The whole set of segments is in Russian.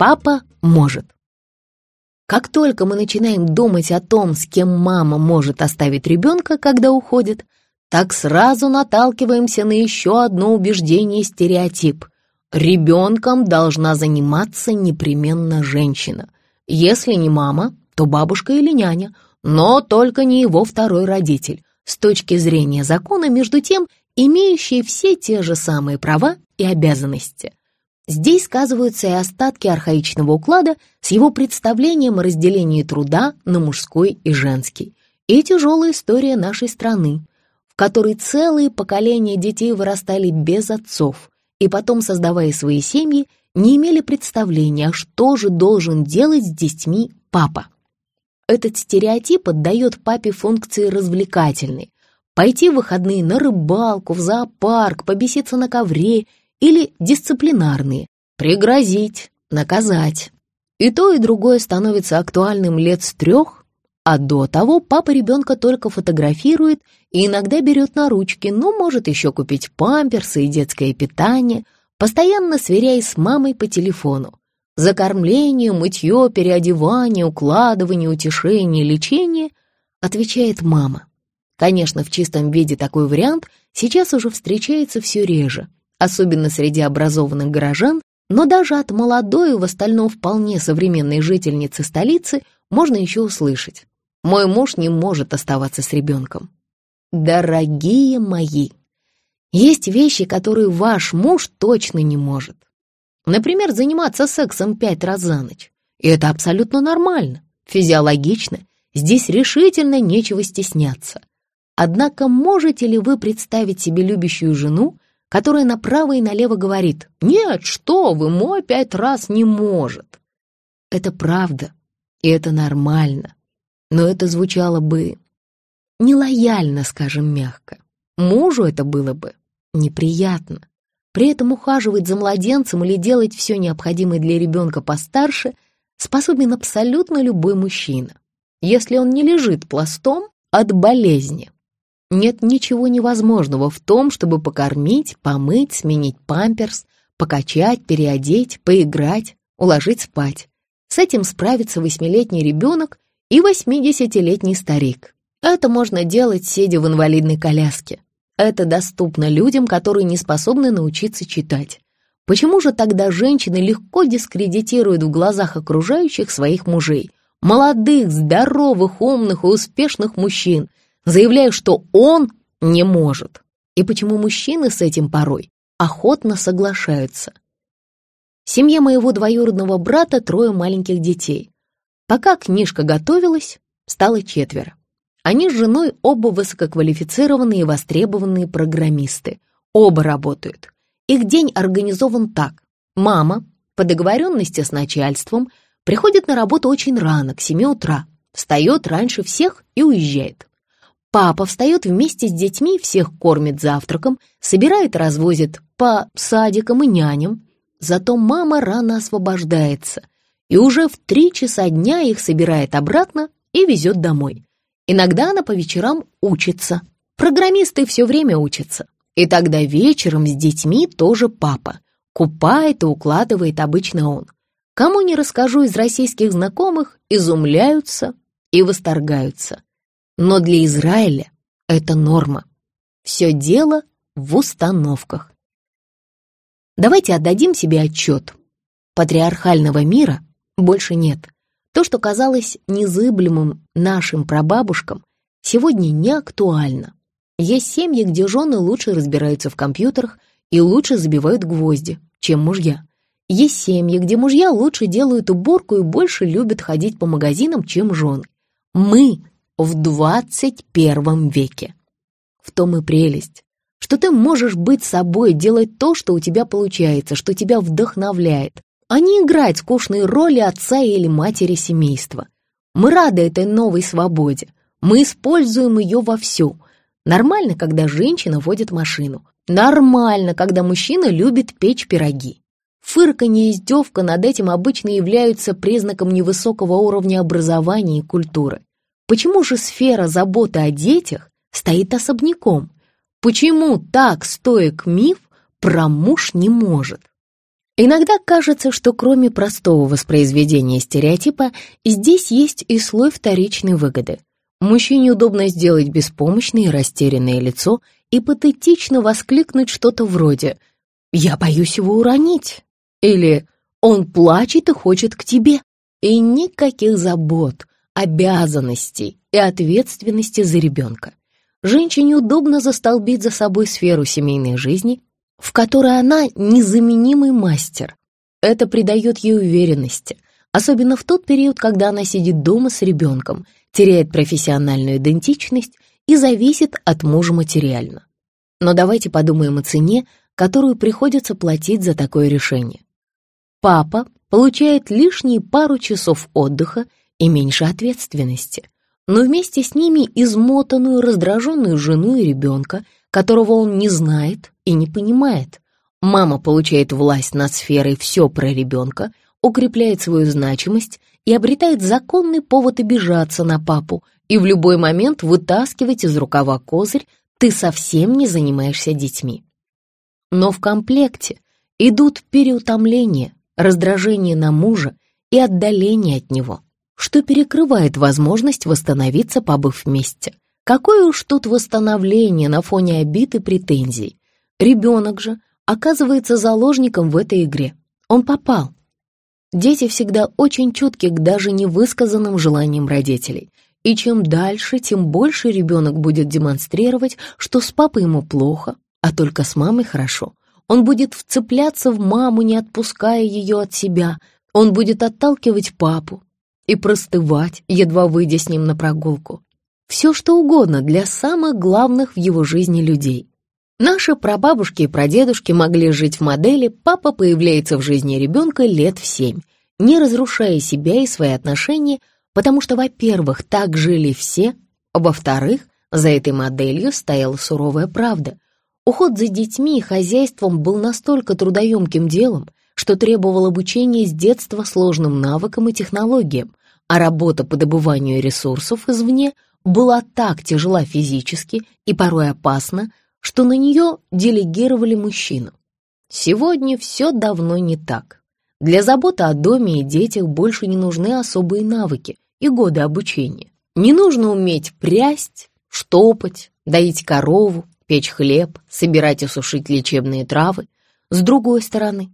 папа может. Как только мы начинаем думать о том, с кем мама может оставить ребенка, когда уходит, так сразу наталкиваемся на еще одно убеждение и стереотип. Ребенком должна заниматься непременно женщина. Если не мама, то бабушка или няня, но только не его второй родитель. С точки зрения закона, между тем, имеющие все те же самые права и обязанности. Здесь сказываются и остатки архаичного уклада с его представлением о разделении труда на мужской и женский, и тяжелая история нашей страны, в которой целые поколения детей вырастали без отцов и потом, создавая свои семьи, не имели представления, что же должен делать с детьми папа. Этот стереотип отдает папе функции развлекательной, пойти в выходные на рыбалку, в зоопарк, побеситься на ковре или дисциплинарные, пригрозить, наказать. И то, и другое становится актуальным лет с трех, а до того папа ребенка только фотографирует и иногда берет на ручки, ну, может еще купить памперсы и детское питание, постоянно сверяясь с мамой по телефону. За кормление, мытье, переодевание, укладывание, утешение, лечение отвечает мама. Конечно, в чистом виде такой вариант сейчас уже встречается все реже, особенно среди образованных горожан, но даже от молодой в остальном вполне современной жительницы столицы можно еще услышать. Мой муж не может оставаться с ребенком. Дорогие мои, есть вещи, которые ваш муж точно не может. Например, заниматься сексом пять раз за ночь. И это абсолютно нормально, физиологично. Здесь решительно нечего стесняться. Однако можете ли вы представить себе любящую жену, которая направо и налево говорит «Нет, что вы, мой пять раз не может». Это правда, и это нормально, но это звучало бы нелояльно, скажем мягко. Мужу это было бы неприятно. При этом ухаживать за младенцем или делать все необходимое для ребенка постарше способен абсолютно любой мужчина, если он не лежит пластом от болезни. Нет ничего невозможного в том, чтобы покормить, помыть, сменить памперс, покачать, переодеть, поиграть, уложить спать. С этим справится восьмилетний ребенок и восьмидесятилетний старик. Это можно делать, сидя в инвалидной коляске. Это доступно людям, которые не способны научиться читать. Почему же тогда женщины легко дискредитируют в глазах окружающих своих мужей? Молодых, здоровых, умных и успешных мужчин – заявляя, что он не может. И почему мужчины с этим порой охотно соглашаются. В семье моего двоюродного брата трое маленьких детей. Пока книжка готовилась, стало четверо. Они с женой оба высококвалифицированные и востребованные программисты. Оба работают. Их день организован так. Мама, по договоренности с начальством, приходит на работу очень рано, к 7 утра, встает раньше всех и уезжает. Папа встает вместе с детьми, всех кормит завтраком, собирает развозит по садикам и няням. Зато мама рано освобождается и уже в три часа дня их собирает обратно и везет домой. Иногда она по вечерам учится. Программисты все время учатся. И тогда вечером с детьми тоже папа. Купает и укладывает обычно он. Кому не расскажу из российских знакомых, изумляются и восторгаются. Но для Израиля это норма. Все дело в установках. Давайте отдадим себе отчет. Патриархального мира больше нет. То, что казалось незыблемым нашим прабабушкам, сегодня не актуально. Есть семьи, где жены лучше разбираются в компьютерах и лучше забивают гвозди, чем мужья. Есть семьи, где мужья лучше делают уборку и больше любят ходить по магазинам, чем жены. Мы в 21 веке. В том и прелесть, что ты можешь быть собой, делать то, что у тебя получается, что тебя вдохновляет, а не играть скучные роли отца или матери семейства. Мы рады этой новой свободе, мы используем ее вовсю. Нормально, когда женщина водит машину. Нормально, когда мужчина любит печь пироги. Фырканье и издевка над этим обычно являются признаком невысокого уровня образования и культуры. Почему же сфера заботы о детях стоит особняком? Почему так стоек миф про муж не может? Иногда кажется, что кроме простого воспроизведения стереотипа, здесь есть и слой вторичной выгоды. Мужчине удобно сделать беспомощное и растерянное лицо и патетично воскликнуть что-то вроде «Я боюсь его уронить» или «Он плачет и хочет к тебе». И никаких забот, обязанностей и ответственности за ребенка. Женщине удобно застолбить за собой сферу семейной жизни, в которой она незаменимый мастер. Это придает ей уверенности, особенно в тот период, когда она сидит дома с ребенком, теряет профессиональную идентичность и зависит от мужа материально. Но давайте подумаем о цене, которую приходится платить за такое решение. Папа получает лишние пару часов отдыха и меньше ответственности, но вместе с ними измотанную, раздраженную жену и ребенка, которого он не знает и не понимает. Мама получает власть над сферой «все про ребенка», укрепляет свою значимость и обретает законный повод обижаться на папу и в любой момент вытаскивать из рукава козырь «ты совсем не занимаешься детьми». Но в комплекте идут переутомление, раздражение на мужа и отдаление от него что перекрывает возможность восстановиться, побыв вместе. Какое уж тут восстановление на фоне обид и претензий. Ребенок же оказывается заложником в этой игре. Он попал. Дети всегда очень чутки к даже невысказанным желаниям родителей. И чем дальше, тем больше ребенок будет демонстрировать, что с папой ему плохо, а только с мамой хорошо. Он будет вцепляться в маму, не отпуская ее от себя. Он будет отталкивать папу, и простывать, едва выйдя с ним на прогулку. Все что угодно для самых главных в его жизни людей. Наши прабабушки и прадедушки могли жить в модели «папа появляется в жизни ребенка лет в семь», не разрушая себя и свои отношения, потому что, во-первых, так жили все, а во-вторых, за этой моделью стояла суровая правда. Уход за детьми и хозяйством был настолько трудоемким делом, что требовал обучения с детства сложным навыкам и технологиям, а работа по добыванию ресурсов извне была так тяжела физически и порой опасна, что на нее делегировали мужчинам. Сегодня все давно не так. Для заботы о доме и детях больше не нужны особые навыки и годы обучения. Не нужно уметь прясть, штопать, доить корову, печь хлеб, собирать и сушить лечебные травы. С другой стороны,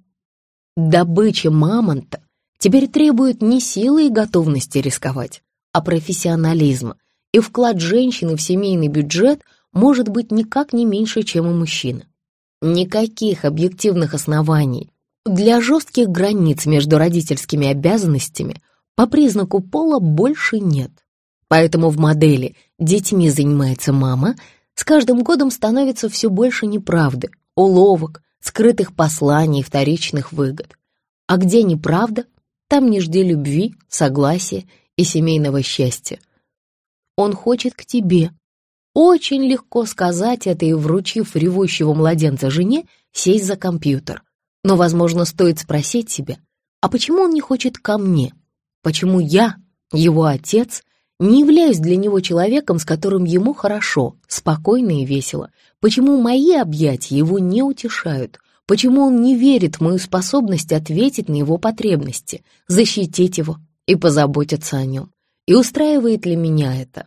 добыча мамонта теперь требует не силы и готовности рисковать, а профессионализма, и вклад женщины в семейный бюджет может быть никак не меньше, чем у мужчины. Никаких объективных оснований для жестких границ между родительскими обязанностями по признаку пола больше нет. Поэтому в модели «детьми занимается мама» с каждым годом становится все больше неправды, уловок, скрытых посланий вторичных выгод. А где неправда, там не жди любви, согласия и семейного счастья. Он хочет к тебе. Очень легко сказать это и, вручив ревущего младенца жене, сесть за компьютер. Но, возможно, стоит спросить себя, а почему он не хочет ко мне? Почему я, его отец, не являюсь для него человеком, с которым ему хорошо, спокойно и весело? Почему мои объятия его не утешают? Почему он не верит в мою способность ответить на его потребности, защитить его и позаботиться о нем? И устраивает ли меня это?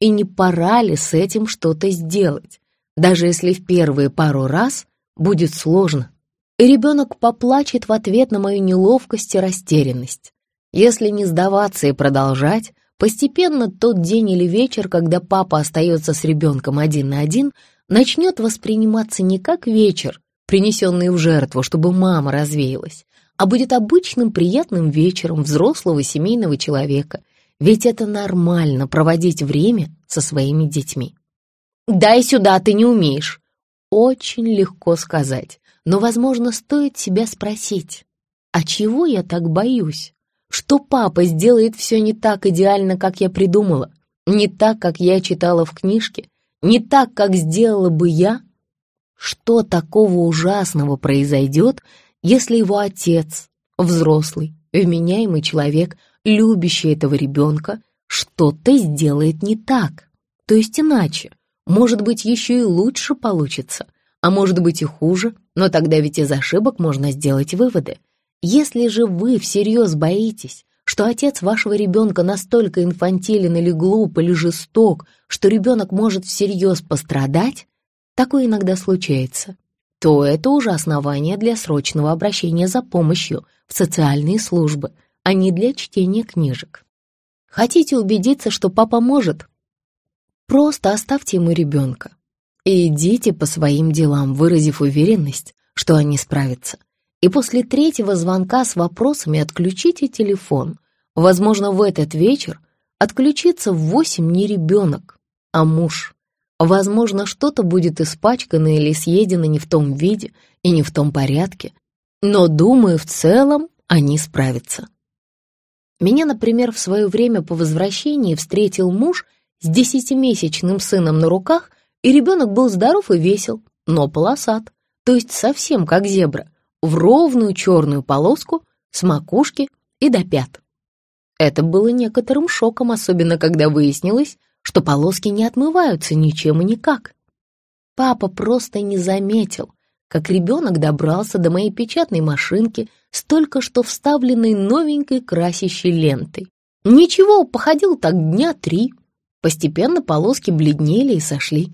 И не пора ли с этим что-то сделать, даже если в первые пару раз будет сложно? И ребенок поплачет в ответ на мою неловкость и растерянность. Если не сдаваться и продолжать, постепенно тот день или вечер, когда папа остается с ребенком один на один, начнет восприниматься не как вечер, принесенные в жертву, чтобы мама развеялась, а будет обычным приятным вечером взрослого семейного человека, ведь это нормально проводить время со своими детьми. «Дай сюда, ты не умеешь!» Очень легко сказать, но, возможно, стоит себя спросить, а чего я так боюсь? Что папа сделает все не так идеально, как я придумала, не так, как я читала в книжке, не так, как сделала бы я, что такого ужасного произойдет, если его отец, взрослый, вменяемый человек, любящий этого ребенка, что-то сделает не так, то есть иначе, может быть, еще и лучше получится, а может быть и хуже, Но тогда ведь из ошибок можно сделать выводы. Если же вы всерьез боитесь, что отец вашего ребенка настолько инфантилен или глуп или жесток, что ребенок может всерьез пострадать, такое иногда случается, то это уже основание для срочного обращения за помощью в социальные службы, а не для чтения книжек. Хотите убедиться, что папа может? Просто оставьте ему ребенка и идите по своим делам, выразив уверенность, что они справятся. И после третьего звонка с вопросами отключите телефон. Возможно, в этот вечер отключится в восемь не ребенок, а муж. Возможно, что-то будет испачкано или съедено не в том виде и не в том порядке, но, думаю, в целом они справятся. Меня, например, в свое время по возвращении встретил муж с десятимесячным сыном на руках, и ребенок был здоров и весел, но полосат, то есть совсем как зебра, в ровную черную полоску с макушки и до пят. Это было некоторым шоком, особенно когда выяснилось, что полоски не отмываются ничем и никак. Папа просто не заметил, как ребенок добрался до моей печатной машинки с только что вставленной новенькой красящей лентой. Ничего, походил так дня три. Постепенно полоски бледнели и сошли.